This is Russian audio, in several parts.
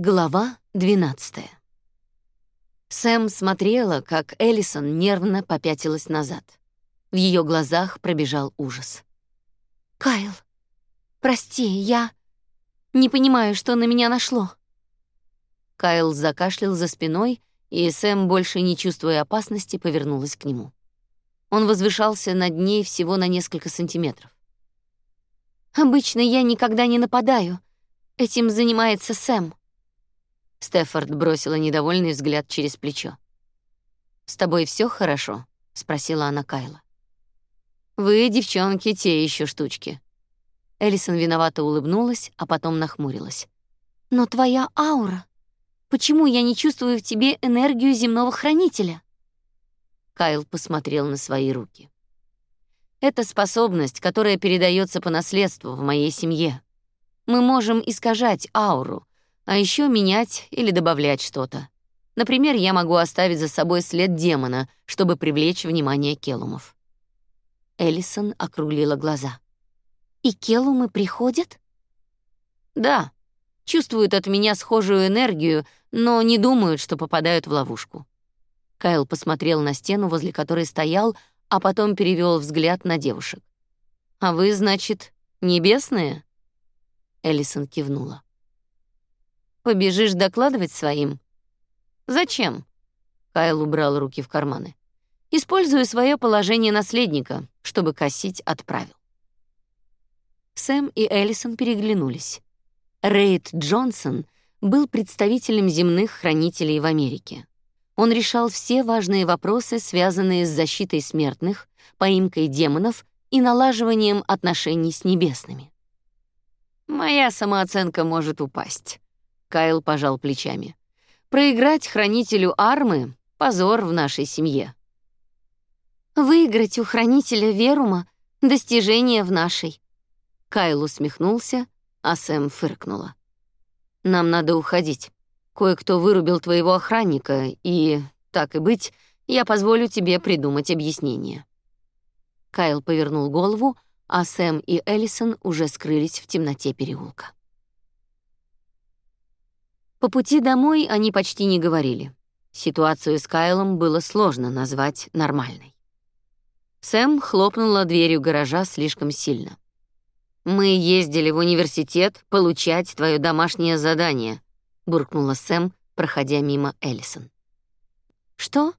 Глава 12. Сэм смотрела, как Эллисон нервно попятилась назад. В ее глазах пробежал ужас. «Кайл, прости, я не понимаю, что на меня нашло». Кайл закашлял за спиной, и Сэм, больше не чувствуя опасности, повернулась к нему. Он возвышался над ней всего на несколько сантиметров. «Обычно я никогда не нападаю. Этим занимается Сэм», Стефорд бросила недовольный взгляд через плечо. «С тобой все хорошо?» — спросила она Кайла. «Вы, девчонки, те еще штучки». Эллисон виновато улыбнулась, а потом нахмурилась. «Но твоя аура... Почему я не чувствую в тебе энергию земного хранителя?» Кайл посмотрел на свои руки. «Это способность, которая передается по наследству в моей семье. Мы можем искажать ауру, а еще менять или добавлять что-то. Например, я могу оставить за собой след демона, чтобы привлечь внимание келумов. Эллисон округлила глаза. «И келумы приходят?» «Да. Чувствуют от меня схожую энергию, но не думают, что попадают в ловушку». Кайл посмотрел на стену, возле которой стоял, а потом перевел взгляд на девушек. «А вы, значит, небесные?» Эллисон кивнула. Побежишь докладывать своим? Зачем? Кайл убрал руки в карманы. Использую свое положение наследника, чтобы косить отправил. Сэм и Эллисон переглянулись. Рейд Джонсон был представителем земных хранителей в Америке. Он решал все важные вопросы, связанные с защитой смертных, поимкой демонов и налаживанием отношений с небесными. «Моя самооценка может упасть», Кайл пожал плечами. Проиграть хранителю армы — позор в нашей семье. Выиграть у хранителя Верума — достижение в нашей. Кайл усмехнулся, а Сэм фыркнула. Нам надо уходить. Кое-кто вырубил твоего охранника, и, так и быть, я позволю тебе придумать объяснение. Кайл повернул голову, а Сэм и Эллисон уже скрылись в темноте переулка. По пути домой они почти не говорили. Ситуацию с Кайлом было сложно назвать нормальной. Сэм хлопнула дверью гаража слишком сильно. «Мы ездили в университет получать твое домашнее задание», — буркнула Сэм, проходя мимо Эллисон. «Что?»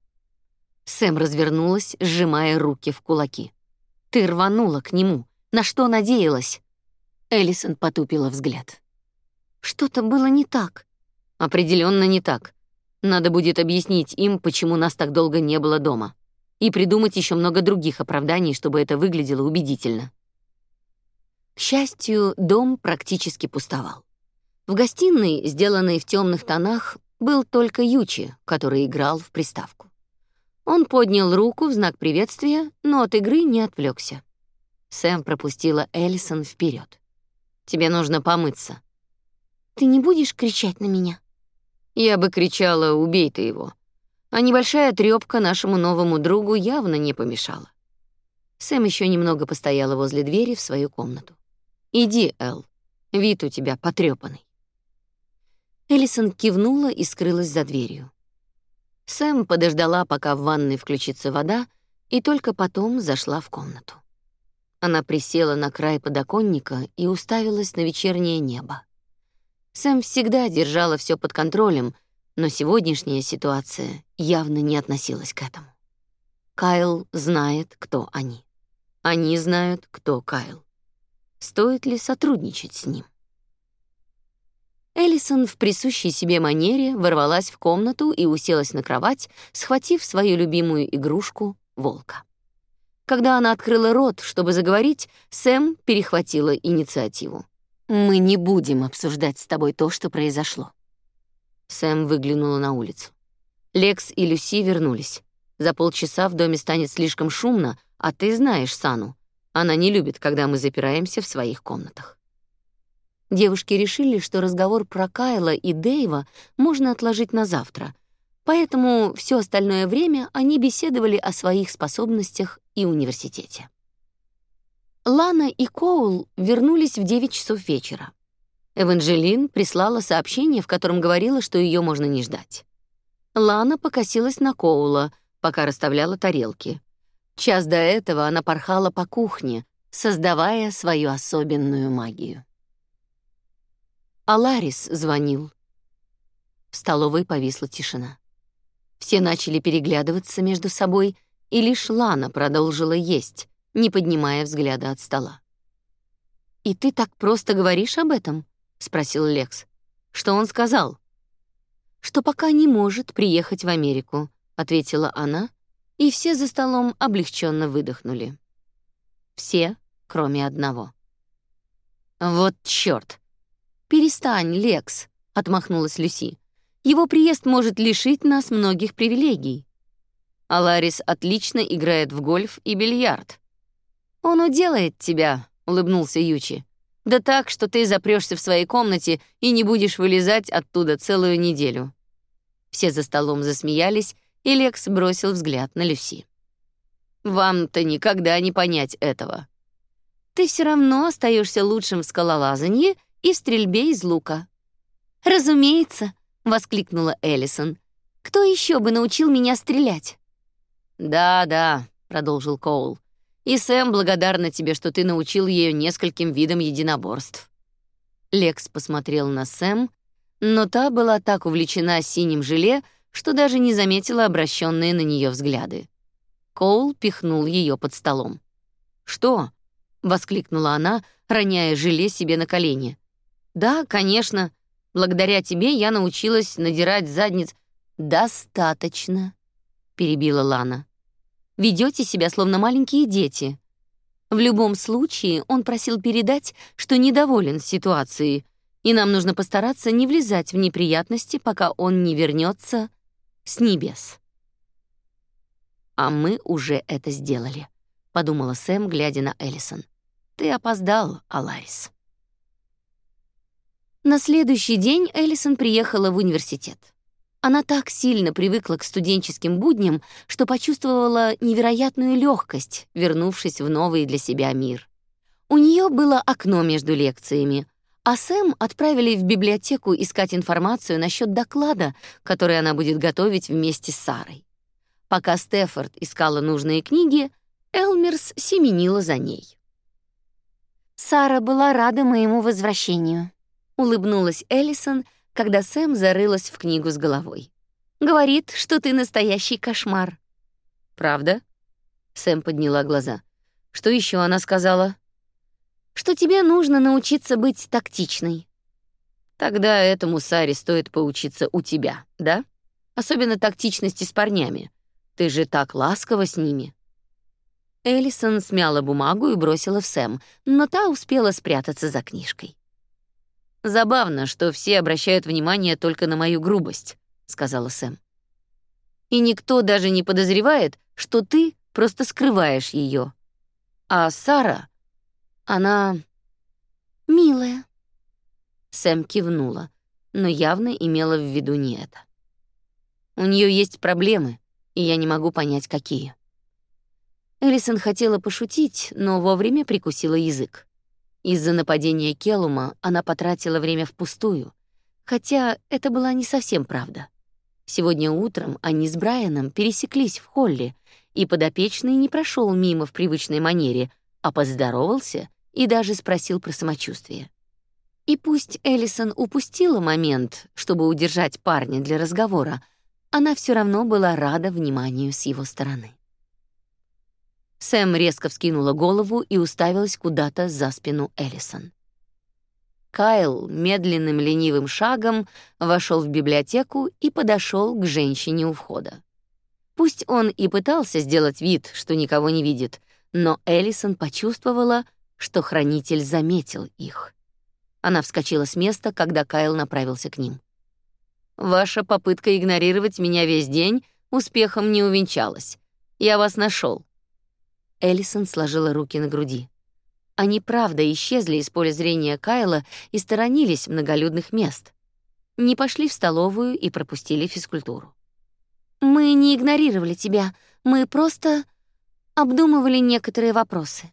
Сэм развернулась, сжимая руки в кулаки. «Ты рванула к нему. На что надеялась?» Эллисон потупила взгляд. «Что-то было не так. Определенно не так. Надо будет объяснить им, почему нас так долго не было дома. И придумать еще много других оправданий, чтобы это выглядело убедительно. К счастью, дом практически пустовал. В гостиной, сделанной в темных тонах, был только Ючи, который играл в приставку. Он поднял руку в знак приветствия, но от игры не отвлекся. Сэм пропустила Эллисон вперед. «Тебе нужно помыться». «Ты не будешь кричать на меня?» Я бы кричала «убей ты его». А небольшая трёпка нашему новому другу явно не помешала. Сэм еще немного постояла возле двери в свою комнату. «Иди, Эл, вид у тебя потрёпанный». Эллисон кивнула и скрылась за дверью. Сэм подождала, пока в ванной включится вода, и только потом зашла в комнату. Она присела на край подоконника и уставилась на вечернее небо. Сэм всегда держала все под контролем, но сегодняшняя ситуация явно не относилась к этому. Кайл знает, кто они. Они знают, кто Кайл. Стоит ли сотрудничать с ним? Эллисон в присущей себе манере ворвалась в комнату и уселась на кровать, схватив свою любимую игрушку — волка. Когда она открыла рот, чтобы заговорить, Сэм перехватила инициативу. Мы не будем обсуждать с тобой то, что произошло. Сэм выглянула на улицу. Лекс и Люси вернулись. За полчаса в доме станет слишком шумно, а ты знаешь Сану. Она не любит, когда мы запираемся в своих комнатах. Девушки решили, что разговор про Кайла и Дэйва можно отложить на завтра, поэтому все остальное время они беседовали о своих способностях и университете. Лана и Коул вернулись в 9 часов вечера. Эванжелин прислала сообщение, в котором говорила, что ее можно не ждать. Лана покосилась на Коула, пока расставляла тарелки. Час до этого она порхала по кухне, создавая свою особенную магию. Аларис звонил. В столовой повисла тишина. Все начали переглядываться между собой, и лишь Лана продолжила есть, не поднимая взгляда от стола. «И ты так просто говоришь об этом?» — спросил Лекс. «Что он сказал?» «Что пока не может приехать в Америку», — ответила она, и все за столом облегченно выдохнули. Все, кроме одного. «Вот чёрт!» «Перестань, Лекс», — отмахнулась Люси. «Его приезд может лишить нас многих привилегий». А Ларис отлично играет в гольф и бильярд. «Он уделает тебя», — улыбнулся Ючи. «Да так, что ты запрёшься в своей комнате и не будешь вылезать оттуда целую неделю». Все за столом засмеялись, и Лекс бросил взгляд на Люси. «Вам-то никогда не понять этого». «Ты все равно остаешься лучшим в скалолазании и в стрельбе из лука». «Разумеется», — воскликнула Эллисон. «Кто еще бы научил меня стрелять?» «Да-да», — продолжил Коул. «И Сэм благодарна тебе, что ты научил ее нескольким видам единоборств». Лекс посмотрел на Сэм, но та была так увлечена синим желе, что даже не заметила обращенные на нее взгляды. Коул пихнул ее под столом. «Что?» — воскликнула она, роняя желе себе на колени. «Да, конечно. Благодаря тебе я научилась надирать задниц». «Достаточно», — перебила Лана. Ведете себя словно маленькие дети. В любом случае, он просил передать, что недоволен ситуацией, и нам нужно постараться не влезать в неприятности, пока он не вернется с небес. А мы уже это сделали, подумала Сэм, глядя на Эллисон. Ты опоздал, Аларис. На следующий день Эллисон приехала в университет. Она так сильно привыкла к студенческим будням, что почувствовала невероятную легкость, вернувшись в новый для себя мир. У нее было окно между лекциями, а Сэм отправили в библиотеку искать информацию насчет доклада, который она будет готовить вместе с Сарой. Пока Стефорд искала нужные книги, Элмерс семенила за ней. Сара была рада моему возвращению, улыбнулась Эллисон, когда Сэм зарылась в книгу с головой. Говорит, что ты настоящий кошмар. Правда? Сэм подняла глаза. Что еще она сказала? что тебе нужно научиться быть тактичной. Тогда этому Саре стоит поучиться у тебя, да? Особенно тактичности с парнями. Ты же так ласково с ними. Эллисон смяла бумагу и бросила в Сэм, но та успела спрятаться за книжкой. Забавно, что все обращают внимание только на мою грубость, сказала Сэм. И никто даже не подозревает, что ты просто скрываешь ее. А Сара она милая. Сэм кивнула, но явно имела в виду не это. У нее есть проблемы, и я не могу понять, какие. Элисон хотела пошутить, но вовремя прикусила язык. Из-за нападения Келума она потратила время впустую, хотя это была не совсем правда. Сегодня утром они с Брайаном пересеклись в холле, и подопечный не прошел мимо в привычной манере, а поздоровался и даже спросил про самочувствие. И пусть Эллисон упустила момент, чтобы удержать парня для разговора, она все равно была рада вниманию с его стороны. Сэм резко вскинула голову и уставилась куда-то за спину Эллисон. Кайл медленным ленивым шагом вошел в библиотеку и подошел к женщине у входа. Пусть он и пытался сделать вид, что никого не видит, но Эллисон почувствовала, что хранитель заметил их. Она вскочила с места, когда Кайл направился к ним. Ваша попытка игнорировать меня весь день успехом не увенчалась. Я вас нашел. Эллисон сложила руки на груди. Они правда исчезли из поля зрения Кайла и сторонились многолюдных мест. Не пошли в столовую и пропустили физкультуру. Мы не игнорировали тебя, мы просто обдумывали некоторые вопросы.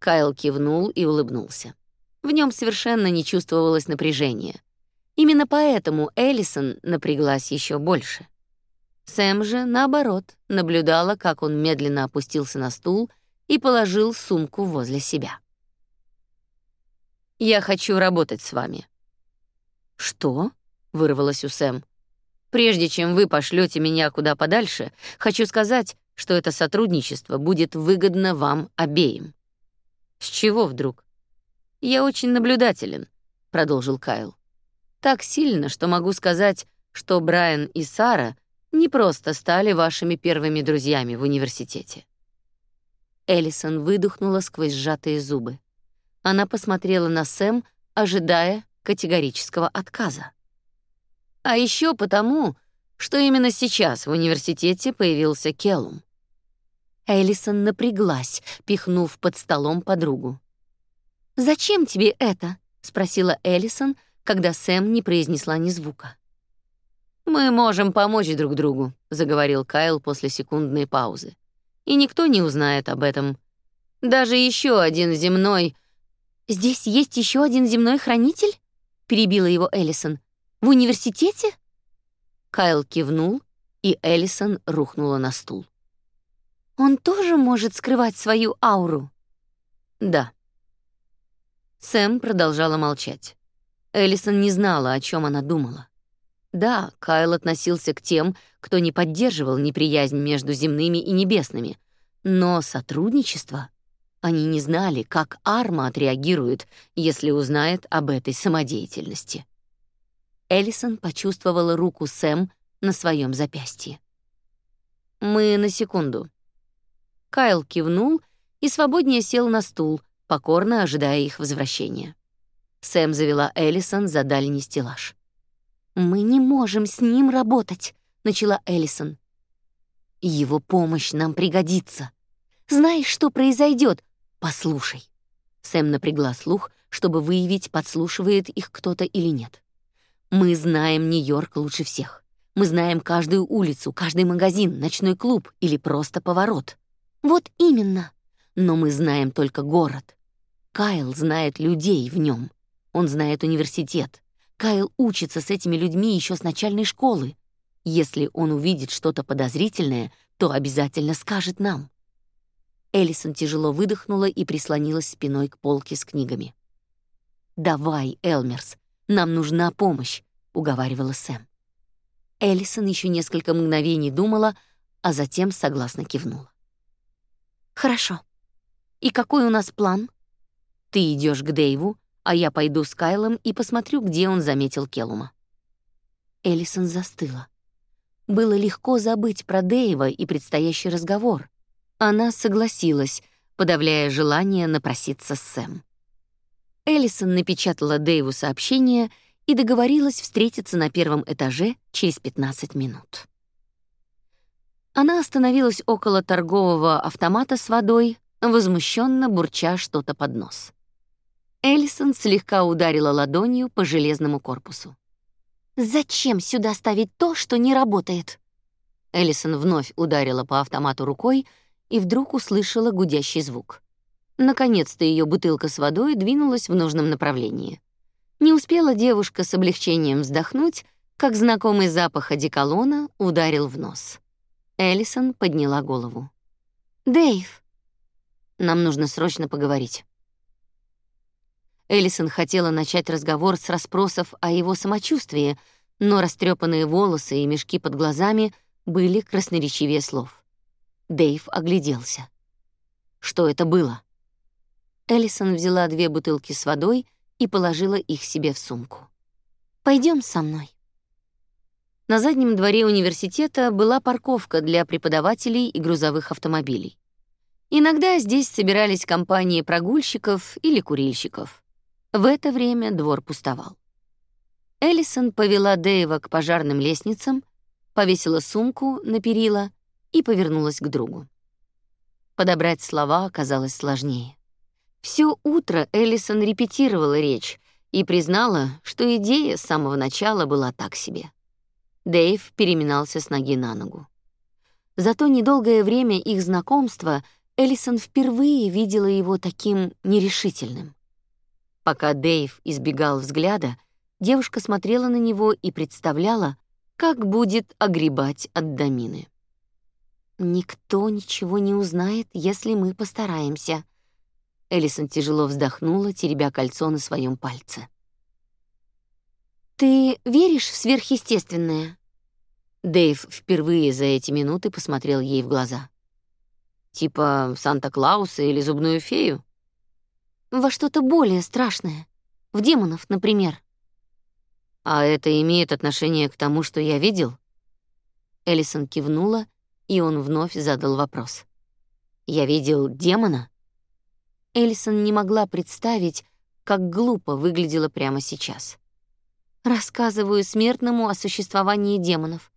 Кайл кивнул и улыбнулся. В нем совершенно не чувствовалось напряжения. Именно поэтому Эллисон напряглась еще больше. Сэм же, наоборот, наблюдала, как он медленно опустился на стул и положил сумку возле себя. «Я хочу работать с вами». «Что?» — вырвалось у Сэм. «Прежде чем вы пошлете меня куда подальше, хочу сказать, что это сотрудничество будет выгодно вам обеим». «С чего вдруг?» «Я очень наблюдателен», — продолжил Кайл. «Так сильно, что могу сказать, что Брайан и Сара не просто стали вашими первыми друзьями в университете». Эллисон выдохнула сквозь сжатые зубы. Она посмотрела на Сэм, ожидая категорического отказа. А еще потому, что именно сейчас в университете появился Келлум. Эллисон напряглась, пихнув под столом подругу. «Зачем тебе это?» — спросила Эллисон, когда Сэм не произнесла ни звука. «Мы можем помочь друг другу», — заговорил Кайл после секундной паузы. «И никто не узнает об этом. Даже еще один земной...» «Здесь есть еще один земной хранитель?» — перебила его Эллисон. «В университете?» Кайл кивнул, и Эллисон рухнула на стул. «Он тоже может скрывать свою ауру?» «Да», Сэм продолжала молчать. Эллисон не знала, о чем она думала. Да, Кайл относился к тем, кто не поддерживал неприязнь между земными и небесными, но сотрудничество они не знали, как Арма отреагирует, если узнает об этой самодеятельности. Эллисон почувствовала руку Сэм на своем запястье. Мы на секунду. Кайл кивнул и свободнее сел на стул, покорно ожидая их возвращения. Сэм завела Эллисон за дальний стеллаж. «Мы не можем с ним работать», — начала Эллисон. «Его помощь нам пригодится. Знаешь, что произойдет? Послушай». Сэм напрягла слух, чтобы выявить, подслушивает их кто-то или нет. «Мы знаем Нью-Йорк лучше всех. Мы знаем каждую улицу, каждый магазин, ночной клуб или просто поворот. Вот именно. Но мы знаем только город. Кайл знает людей в нем. Он знает университет. Кайл учится с этими людьми еще с начальной школы. Если он увидит что-то подозрительное, то обязательно скажет нам. Эллисон тяжело выдохнула и прислонилась спиной к полке с книгами. «Давай, Элмерс, нам нужна помощь», — уговаривала Сэм. Эллисон еще несколько мгновений думала, а затем согласно кивнула. «Хорошо. И какой у нас план?» Ты идешь к Дэйву, а я пойду с Кайлом и посмотрю, где он заметил Келума. Эллисон застыла. Было легко забыть про Дэйва и предстоящий разговор. Она согласилась, подавляя желание напроситься с Сэм. Эллисон напечатала Дэйву сообщение и договорилась встретиться на первом этаже через 15 минут. Она остановилась около торгового автомата с водой, возмущенно бурча что-то под нос. Эллисон слегка ударила ладонью по железному корпусу. «Зачем сюда ставить то, что не работает?» Эллисон вновь ударила по автомату рукой и вдруг услышала гудящий звук. Наконец-то ее бутылка с водой двинулась в нужном направлении. Не успела девушка с облегчением вздохнуть, как знакомый запах одеколона ударил в нос. Эллисон подняла голову. «Дэйв!» «Нам нужно срочно поговорить». Эллисон хотела начать разговор с расспросов о его самочувствии, но растрепанные волосы и мешки под глазами были красноречивее слов. Дэйв огляделся. Что это было? Эллисон взяла две бутылки с водой и положила их себе в сумку. Пойдем со мной. На заднем дворе университета была парковка для преподавателей и грузовых автомобилей. Иногда здесь собирались компании прогульщиков или курильщиков. В это время двор пустовал. Эллисон повела Дэйва к пожарным лестницам, повесила сумку на перила и повернулась к другу. Подобрать слова оказалось сложнее. Всё утро Эллисон репетировала речь и признала, что идея с самого начала была так себе. Дэйв переминался с ноги на ногу. За то недолгое время их знакомства Эллисон впервые видела его таким нерешительным. Пока Дэйв избегал взгляда, девушка смотрела на него и представляла, как будет огребать от домины. «Никто ничего не узнает, если мы постараемся». Элисон тяжело вздохнула, теребя кольцо на своем пальце. «Ты веришь в сверхъестественное?» Дэйв впервые за эти минуты посмотрел ей в глаза. «Типа Санта-Клауса или зубную фею?» «Во что-то более страшное. В демонов, например». «А это имеет отношение к тому, что я видел?» Элисон кивнула, и он вновь задал вопрос. «Я видел демона?» Элисон не могла представить, как глупо выглядела прямо сейчас. Рассказываю смертному о существовании демонов.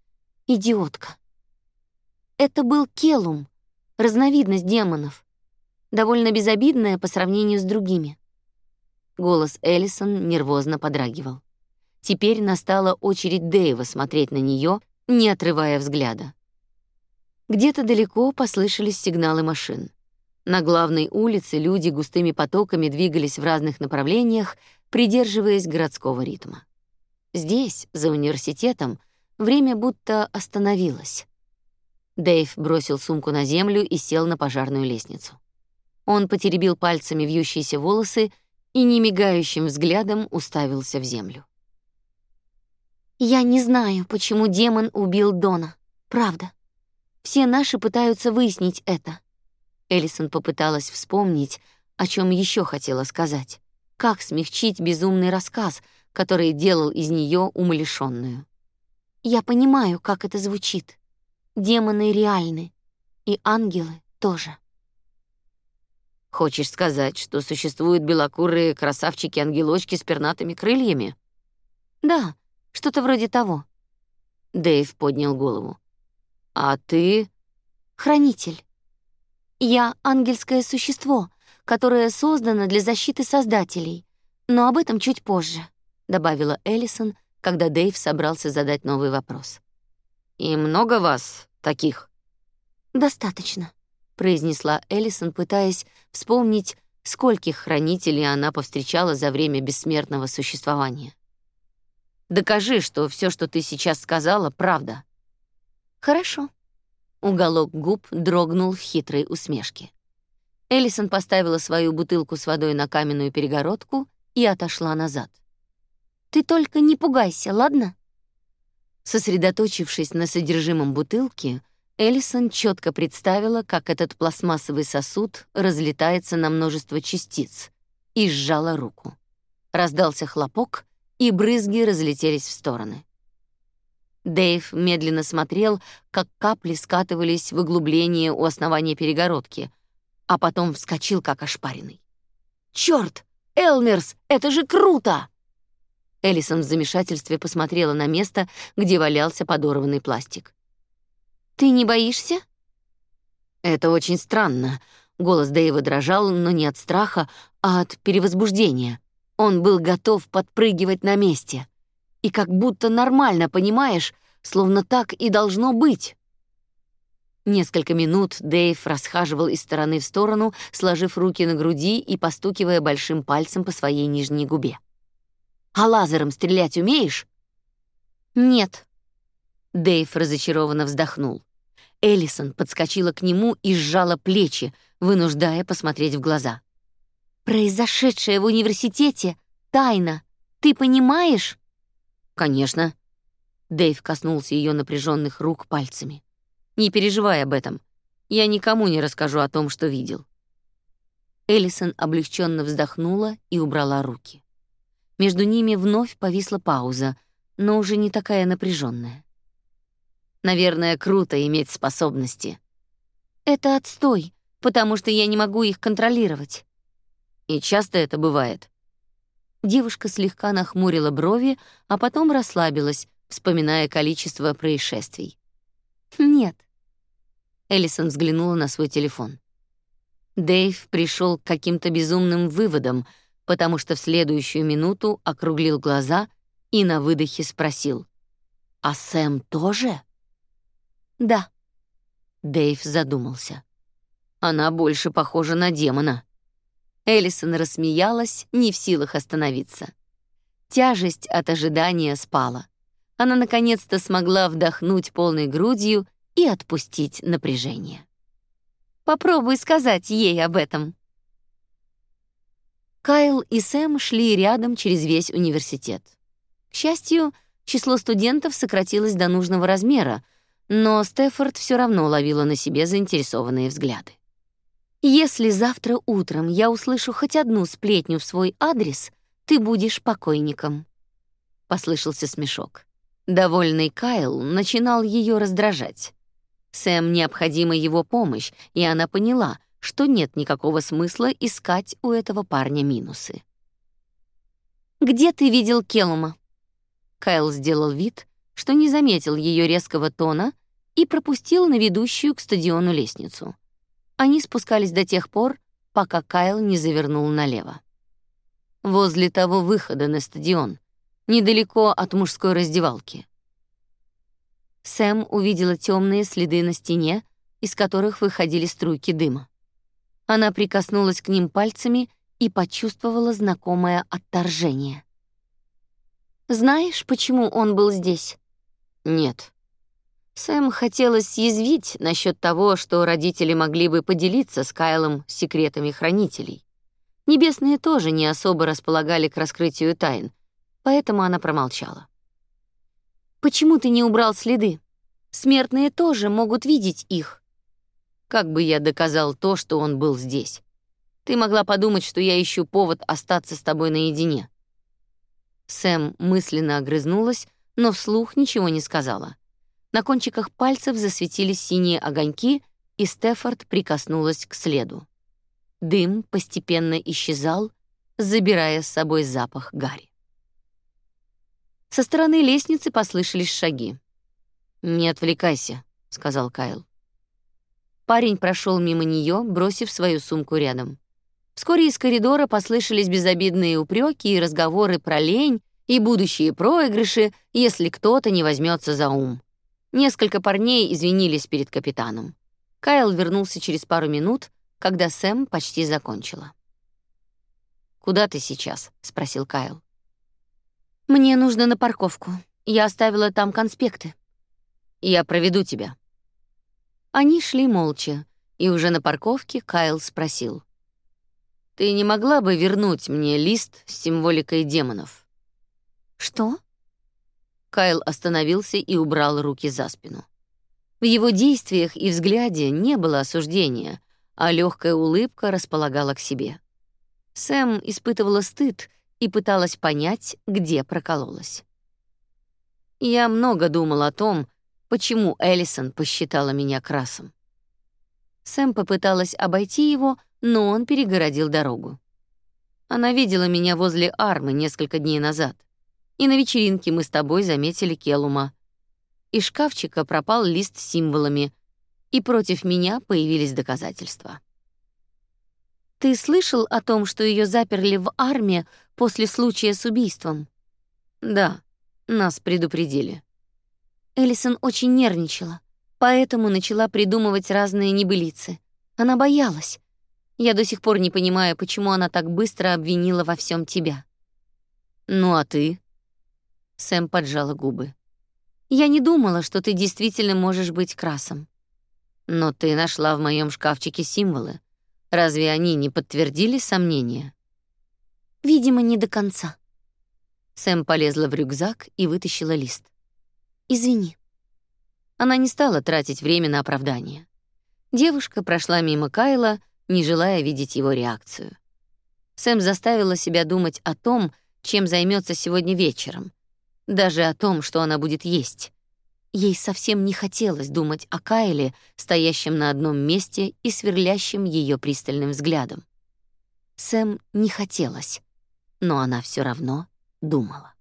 Идиотка. Это был Келум, разновидность демонов, довольно безобидная по сравнению с другими. Голос Эллисон нервозно подрагивал. Теперь настала очередь Дэйва смотреть на нее, не отрывая взгляда. Где-то далеко послышались сигналы машин. На главной улице люди густыми потоками двигались в разных направлениях, придерживаясь городского ритма. Здесь, за университетом, время будто остановилось. Дэйв бросил сумку на землю и сел на пожарную лестницу. Он потеребил пальцами вьющиеся волосы и немигающим взглядом уставился в землю. Я не знаю, почему демон убил Дона. Правда. Все наши пытаются выяснить это. Элисон попыталась вспомнить, о чем еще хотела сказать. Как смягчить безумный рассказ, который делал из нее умалишенную. Я понимаю, как это звучит. Демоны реальны, и ангелы тоже. Хочешь сказать, что существуют белокурые красавчики-ангелочки с пернатыми крыльями? Да, что-то вроде того. Дэйв поднял голову. А ты хранитель. Я ангельское существо, которое создано для защиты создателей. Но об этом чуть позже, добавила Эллисон, когда Дэйв собрался задать новый вопрос. «И много вас таких?» «Достаточно», — произнесла Эллисон, пытаясь вспомнить, скольких хранителей она повстречала за время бессмертного существования. «Докажи, что все, что ты сейчас сказала, правда». «Хорошо». Уголок губ дрогнул в хитрой усмешке. Эллисон поставила свою бутылку с водой на каменную перегородку и отошла назад. Ты только не пугайся, ладно? Сосредоточившись на содержимом бутылки, Эллисон четко представила, как этот пластмассовый сосуд разлетается на множество частиц, и сжала руку. Раздался хлопок, и брызги разлетелись в стороны. Дэйв медленно смотрел, как капли скатывались в углубление у основания перегородки, а потом вскочил как ошпаренный. «Чёрт! Элмерс, это же круто!» Элисон в замешательстве посмотрела на место, где валялся подорванный пластик. Ты не боишься? Это очень странно. Голос Дэйва дрожал, но не от страха, а от перевозбуждения. Он был готов подпрыгивать на месте. И как будто нормально, понимаешь, словно так и должно быть. Несколько минут Дэйв расхаживал из стороны в сторону, сложив руки на груди и постукивая большим пальцем по своей нижней губе. А лазером стрелять умеешь? Нет. Дэйв разочарованно вздохнул. Эллисон подскочила к нему и сжала плечи, вынуждая посмотреть в глаза. Произошедшее в университете тайна. Ты понимаешь? Конечно. Дэйв коснулся ее напряженных рук пальцами. Не переживай об этом. Я никому не расскажу о том, что видел. Эллисон облегченно вздохнула и убрала руки. Между ними вновь повисла пауза, но уже не такая напряженная. Наверное, круто иметь способности. Это отстой, потому что я не могу их контролировать. И часто это бывает. Девушка слегка нахмурила брови, а потом расслабилась, вспоминая количество происшествий. Нет. Эллисон взглянула на свой телефон. Дэйв пришел к каким-то безумным выводам — потому что в следующую минуту округлил глаза и на выдохе спросил. «А Сэм тоже?» «Да». Дэйв задумался. «Она больше похожа на демона». Эллисон рассмеялась, не в силах остановиться. Тяжесть от ожидания спала. Она наконец-то смогла вдохнуть полной грудью и отпустить напряжение. Попробуй сказать ей об этом. Кайл и Сэм шли рядом через весь университет. К счастью, число студентов сократилось до нужного размера, но Стефорд все равно ловила на себе заинтересованные взгляды. Если завтра утром я услышу хоть одну сплетню в свой адрес, ты будешь покойником. Послышался смешок. Довольный Кайл начинал ее раздражать. Сэм необходима его помощь, и она поняла, что нет никакого смысла искать у этого парня минусы. Где ты видел Келума? Кайл сделал вид, что не заметил ее резкого тона и пропустил на ведущую к стадиону лестницу. Они спускались до тех пор, пока Кайл не завернул налево. Возле того выхода на стадион, недалеко от мужской раздевалки. Сэм увидела темные следы на стене, из которых выходили струйки дыма. Она прикоснулась к ним пальцами и почувствовала знакомое отторжение. Знаешь, почему он был здесь? Нет. Сэм хотелось съязвить насчет того, что родители могли бы поделиться с Кайлом секретами хранителей. Небесные тоже не особо располагали к раскрытию тайн, поэтому она промолчала. Почему ты не убрал следы? Смертные тоже могут видеть их. Как бы я доказал то, что он был здесь? Ты могла подумать, что я ищу повод остаться с тобой наедине. Сэм мысленно огрызнулась, но вслух ничего не сказала. На кончиках пальцев засветились синие огоньки, и Стефорд прикоснулась к следу. Дым постепенно исчезал, забирая с собой запах гари. Со стороны лестницы послышались шаги. «Не отвлекайся», — сказал Кайл. Парень прошел мимо нее, бросив свою сумку рядом. Вскоре из коридора послышались безобидные упреки и разговоры про лень и будущие проигрыши, если кто-то не возьмется за ум. Несколько парней извинились перед капитаном. Кайл вернулся через пару минут, когда Сэм почти закончила. «Куда ты сейчас?» — спросил Кайл. «Мне нужно на парковку. Я оставила там конспекты». «Я проведу тебя». Они шли молча, и уже на парковке Кайл спросил. «Ты не могла бы вернуть мне лист с символикой демонов?» «Что?» Кайл остановился и убрал руки за спину. В его действиях и взгляде не было осуждения, а легкая улыбка располагала к себе. Сэм испытывала стыд и пыталась понять, где прокололась. Я много думал о том, почему Эллисон посчитала меня красом. Сэм попыталась обойти его, но он перегородил дорогу. Она видела меня возле Армы несколько дней назад. И на вечеринке мы с тобой заметили Келума. Из шкафчика пропал лист с символами, и против меня появились доказательства. Ты слышал о том, что ее заперли в армии после случая с убийством? Да, нас предупредили. Эллисон очень нервничала, поэтому начала придумывать разные небылицы. Она боялась. Я до сих пор не понимаю, почему она так быстро обвинила во всем тебя. Ну а ты? Сэм поджала губы. Я не думала, что ты действительно можешь быть красом. Но ты нашла в моем шкафчике символы. Разве они не подтвердили сомнения? Видимо, не до конца. Сэм полезла в рюкзак и вытащила лист. Извини. Она не стала тратить время на оправдание. Девушка прошла мимо Кайла, не желая видеть его реакцию. Сэм заставила себя думать о том, чем займется сегодня вечером, даже о том, что она будет есть. Ей совсем не хотелось думать о Кайле, стоящем на одном месте и сверлящем ее пристальным взглядом. Сэм не хотелось, но она все равно думала.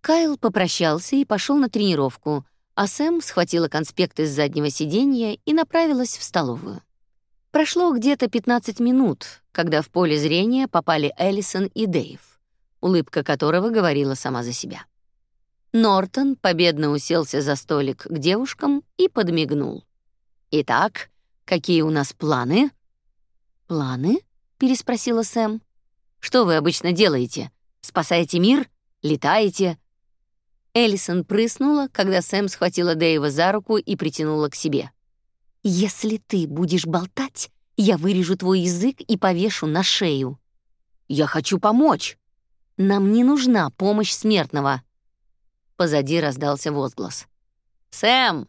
Кайл попрощался и пошел на тренировку, а Сэм схватила конспект из заднего сиденья и направилась в столовую. Прошло где-то 15 минут, когда в поле зрения попали Эллисон и Дэйв улыбка которого говорила сама за себя. Нортон победно уселся за столик к девушкам и подмигнул. «Итак, какие у нас планы?» «Планы?» — переспросила Сэм. «Что вы обычно делаете? Спасаете мир? Летаете?» Эллисон прыснула, когда Сэм схватила Дэйва за руку и притянула к себе. «Если ты будешь болтать, я вырежу твой язык и повешу на шею». «Я хочу помочь». «Нам не нужна помощь смертного». Позади раздался возглас. «Сэм!»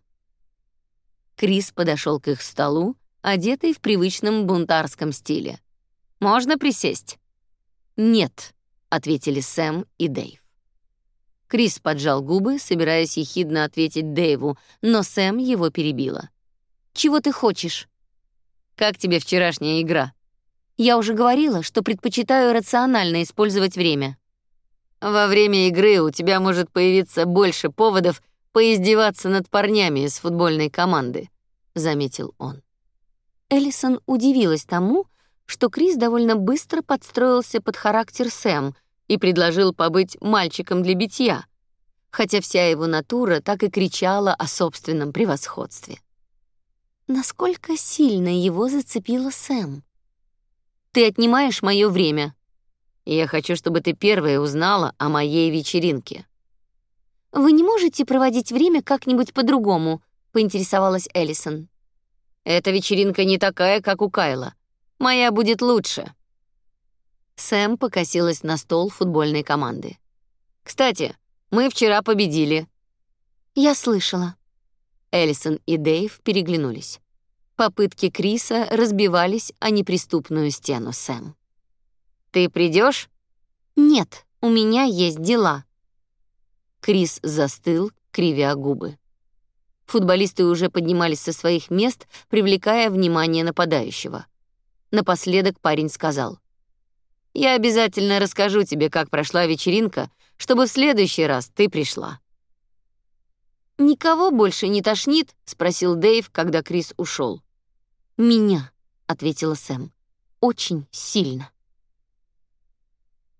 Крис подошел к их столу, одетый в привычном бунтарском стиле. «Можно присесть?» «Нет», — ответили Сэм и Дэйв. Крис поджал губы, собираясь ехидно ответить Дэйву, но Сэм его перебила. «Чего ты хочешь?» «Как тебе вчерашняя игра?» «Я уже говорила, что предпочитаю рационально использовать время». «Во время игры у тебя может появиться больше поводов поиздеваться над парнями из футбольной команды», — заметил он. Эллисон удивилась тому, что Крис довольно быстро подстроился под характер Сэм и предложил побыть мальчиком для битья, хотя вся его натура так и кричала о собственном превосходстве. Насколько сильно его зацепила Сэм? «Ты отнимаешь мое время. Я хочу, чтобы ты первая узнала о моей вечеринке». «Вы не можете проводить время как-нибудь по-другому?» — поинтересовалась Эллисон. Эта вечеринка не такая, как у Кайла. Моя будет лучше. Сэм покосилась на стол футбольной команды. Кстати, мы вчера победили. Я слышала. Эллисон и Дэйв переглянулись. Попытки Криса разбивались о неприступную стену Сэм. Ты придешь? Нет, у меня есть дела. Крис застыл, кривя губы. Футболисты уже поднимались со своих мест, привлекая внимание нападающего. Напоследок парень сказал: "Я обязательно расскажу тебе, как прошла вечеринка, чтобы в следующий раз ты пришла". Никого больше не тошнит? спросил Дэйв, когда Крис ушел. Меня, ответила Сэм. Очень сильно.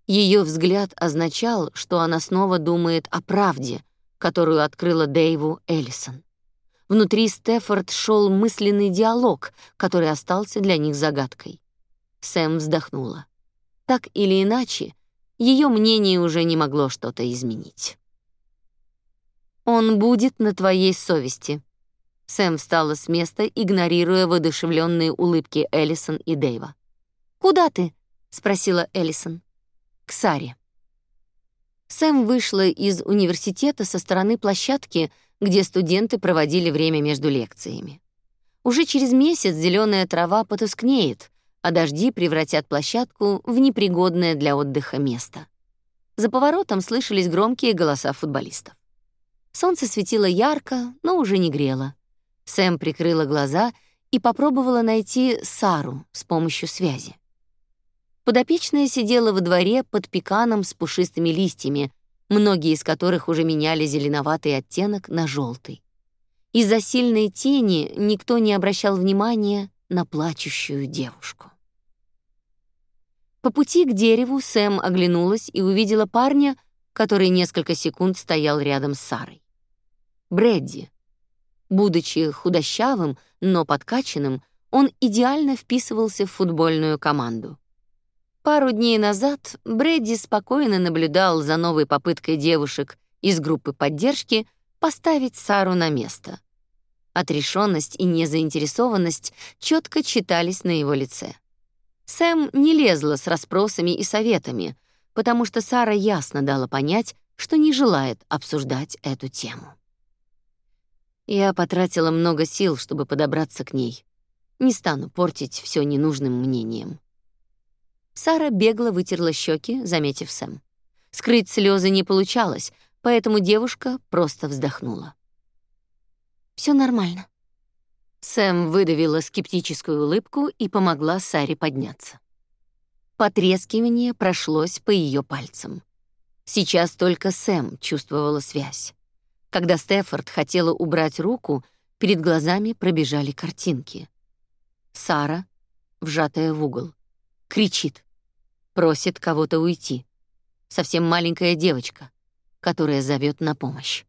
Ее взгляд означал, что она снова думает о правде, которую открыла Дэйву Эллисон. Внутри Стефорд шел мысленный диалог, который остался для них загадкой. Сэм вздохнула. Так или иначе, ее мнение уже не могло что-то изменить. Он будет на твоей совести. Сэм встала с места, игнорируя воодушевленные улыбки Эллисон и Дэйва. Куда ты? спросила Эллисон. К Саре. Сэм вышла из университета со стороны площадки, где студенты проводили время между лекциями. Уже через месяц зеленая трава потускнеет, а дожди превратят площадку в непригодное для отдыха место. За поворотом слышались громкие голоса футболистов. Солнце светило ярко, но уже не грело. Сэм прикрыла глаза и попробовала найти Сару с помощью связи. Подопечная сидела во дворе под пеканом с пушистыми листьями, многие из которых уже меняли зеленоватый оттенок на желтый. Из-за сильной тени никто не обращал внимания на плачущую девушку. По пути к дереву Сэм оглянулась и увидела парня, который несколько секунд стоял рядом с Сарой. Брэдди. Будучи худощавым, но подкачанным, он идеально вписывался в футбольную команду. Пару дней назад Брэдди спокойно наблюдал за новой попыткой девушек из группы поддержки поставить Сару на место. Отрешенность и незаинтересованность четко читались на его лице. Сэм не лезла с расспросами и советами, потому что Сара ясно дала понять, что не желает обсуждать эту тему. Я потратила много сил, чтобы подобраться к ней. Не стану портить все ненужным мнением. Сара бегло вытерла щеки, заметив Сэм. Скрыть слезы не получалось, поэтому девушка просто вздохнула. Все нормально. Сэм выдавила скептическую улыбку и помогла Саре подняться. Потрескивание прошлось по ее пальцам. Сейчас только Сэм чувствовала связь. Когда Стефорд хотела убрать руку, перед глазами пробежали картинки. Сара, вжатая в угол, кричит. Просит кого-то уйти. Совсем маленькая девочка, которая зовет на помощь.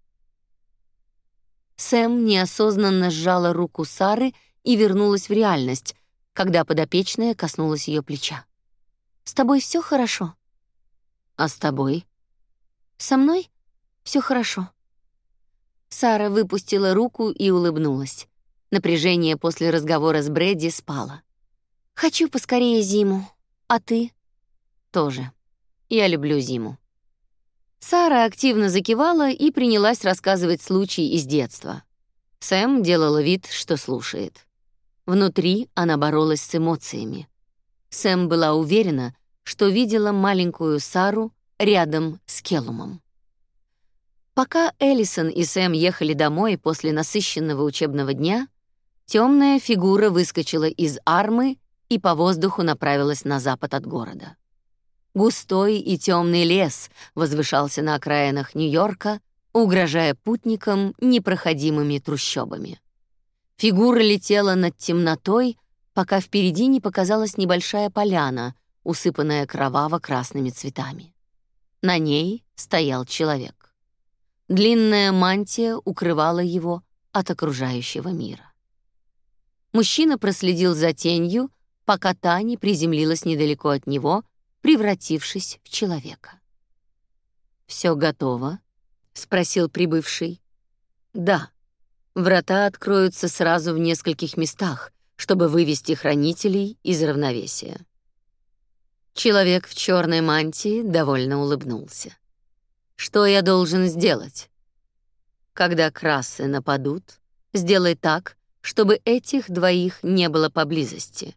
Сэм неосознанно сжала руку Сары и вернулась в реальность, когда подопечная коснулась ее плеча. «С тобой все хорошо?» «А с тобой?» «Со мной все хорошо». Сара выпустила руку и улыбнулась. Напряжение после разговора с Брэдди спало. «Хочу поскорее зиму. А ты?» «Тоже. Я люблю зиму». Сара активно закивала и принялась рассказывать случай из детства. Сэм делала вид, что слушает. Внутри она боролась с эмоциями. Сэм была уверена, что видела маленькую Сару рядом с Келлумом. Пока Эллисон и Сэм ехали домой после насыщенного учебного дня, темная фигура выскочила из армы и по воздуху направилась на запад от города. Густой и темный лес возвышался на окраинах Нью-Йорка, угрожая путникам непроходимыми трущобами. Фигура летела над темнотой, пока впереди не показалась небольшая поляна, усыпанная кроваво-красными цветами. На ней стоял человек. Длинная мантия укрывала его от окружающего мира. Мужчина проследил за тенью, пока та не приземлилась недалеко от него, превратившись в человека. Все готово?» — спросил прибывший. «Да. Врата откроются сразу в нескольких местах, чтобы вывести хранителей из равновесия». Человек в черной мантии довольно улыбнулся. «Что я должен сделать?» «Когда красы нападут, сделай так, чтобы этих двоих не было поблизости».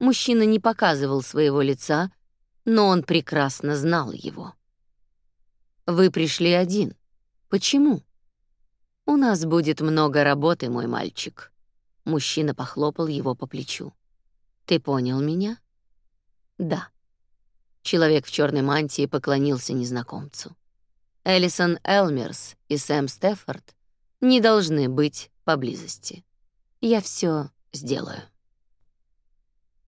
Мужчина не показывал своего лица, но он прекрасно знал его. «Вы пришли один. Почему?» «У нас будет много работы, мой мальчик». Мужчина похлопал его по плечу. «Ты понял меня?» Да. Человек в черной мантии поклонился незнакомцу. Эллисон Элмерс и Сэм Стефорд не должны быть поблизости. Я все сделаю.